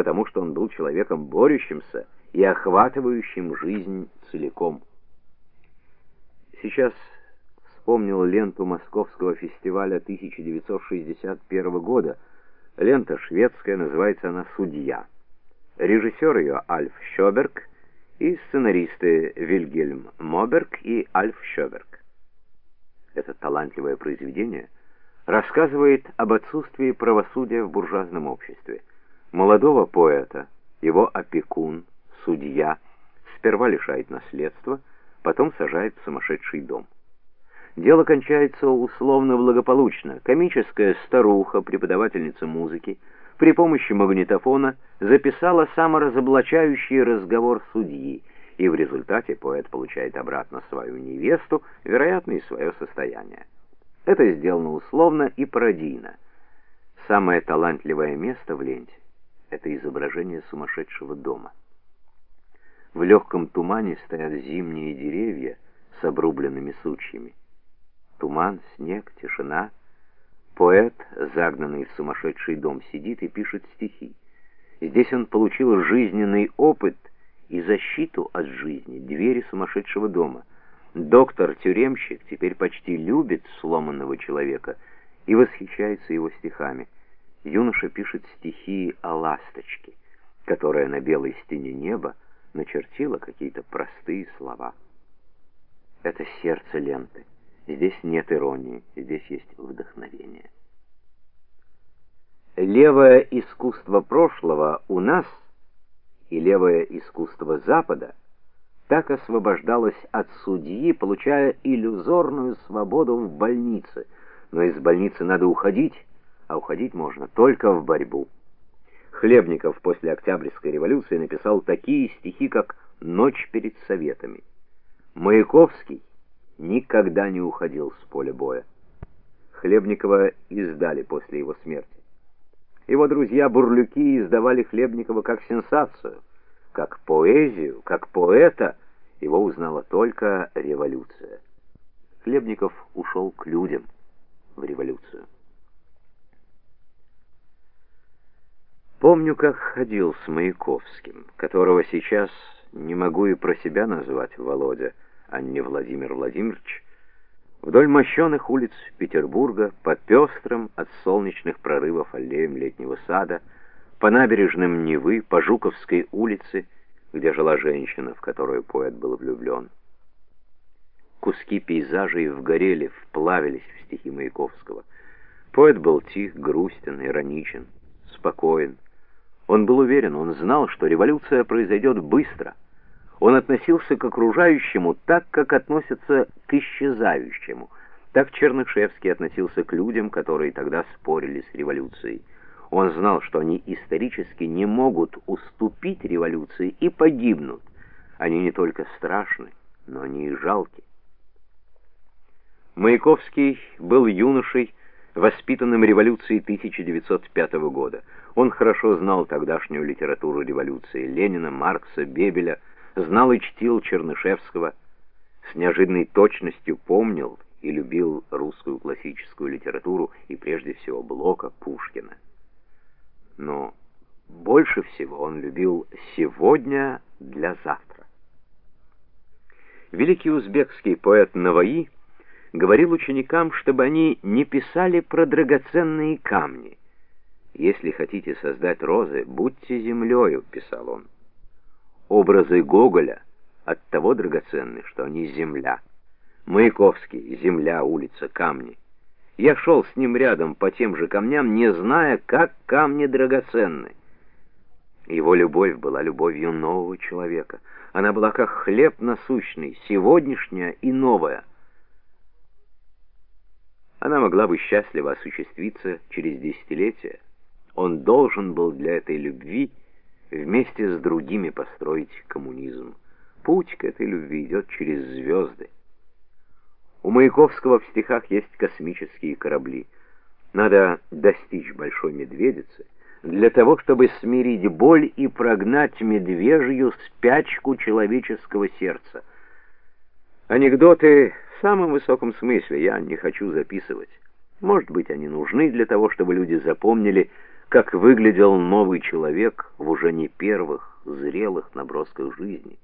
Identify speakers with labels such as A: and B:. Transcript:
A: потому что он был человеком борющимся и охватывающим жизнь целиком. Сейчас вспомнил ленту Московского фестиваля 1961 года. Лента шведская, называется она «Судья». Режиссер ее Альф Шоберг и сценаристы Вильгельм Моберг и Альф Шоберг. Это талантливое произведение рассказывает об отсутствии правосудия в буржуазном обществе. Молодого поэта, его опекун, судья, сперва лишает наследства, потом сажает в сумасшедший дом. Дело кончается условно благополучно. Комическая старуха, преподавательница музыки, при помощи магнитофона записала саморазоблачающий разговор судьи, и в результате поэт получает обратно свою невесту, вероятно, и свое состояние. Это сделано условно и пародийно. Самое талантливое место в ленте — это изображение сумасшедшего дома. В легком тумане стоят зимние деревья с обрубленными сучьями. Туман, снег, тишина. Поэт, загнанный в сумасшедший дом, сидит и пишет стихи. Здесь он получил жизненный опыт и защиту от жизни, двери сумасшедшего дома. Доктор-тюремщик теперь почти любит сломанного человека и восхищается его стихами. Юноша пишет стихи о ласточке, которая на белой стене неба начертила какие-то простые слова. Это сердце ленты. Здесь нет иронии, здесь есть вдохновение. Левое искусство прошлого у нас и левое искусство Запада так освобождалось от судьи, получая иллюзорную свободу в больнице. Но из больницы надо уходить, а уходить можно только в борьбу. Хлебников после Октябрьской революции написал такие стихи, как «Ночь перед советами». Маяковский никогда не уходил с поля боя. Хлебникова издали после его смерти. Его друзья-бурлюки издавали Хлебникова как сенсацию, как поэзию, как поэта. Его узнала только революция. Хлебников ушел к людям в революцию. Помню, как ходил с Маяковским, которого сейчас не могу и про себя назвать Володя, а не Владимир Владимирович, вдоль мощенных улиц Петербурга, по пестрым от солнечных прорывов аллеям летнего сада, по набережным Невы, по Жуковской улице, где жила женщина, в которую поэт был влюблен. Куски пейзажей вгорели, вплавились в стихи Маяковского. Поэт был тих, грустен, ироничен, спокоен. Он был уверен, он знал, что революция произойдет быстро — он относился к окружающему так, как относятся к исчезающему. Так Чернышевский относился к людям, которые тогда спорили с революцией. Он знал, что они исторически не могут уступить революции и погибнут. Они не только страшны, но они и жалки. Маяковский был юношей, воспитанным революцией 1905 года. Он хорошо знал тогдашнюю литературу революции Ленина, Маркса, Бебеля, знал и чтил Чернышевского, с неожиданной точностью помнил и любил русскую классическую литературу и прежде всего Блока, Пушкина. Но больше всего он любил «сегодня для завтра». Великий узбекский поэт Наваи говорил ученикам, чтобы они не писали про драгоценные камни. «Если хотите создать розы, будьте землею», — писал он. Образы Гоголя от того драгоценны, что они земля. Маяковский, земля, улица, камни. Я шел с ним рядом по тем же камням, не зная, как камни драгоценны. Его любовь была любовью нового человека. Она была как хлеб насущный, сегодняшняя и новая. Она могла бы счастливо осуществиться через десятилетия. Он должен был для этой любви вместе с другими построить коммунизм. Путь к этой любви идет через звезды. У Маяковского в стихах есть космические корабли. Надо достичь большой медведицы для того, чтобы смирить боль и прогнать медвежью спячку человеческого сердца. Анекдоты в самом высоком смысле я не хочу записывать. Может быть, они нужны для того, чтобы люди запомнили, как выглядел новый человек в уже не первых зрелых набросках жизни.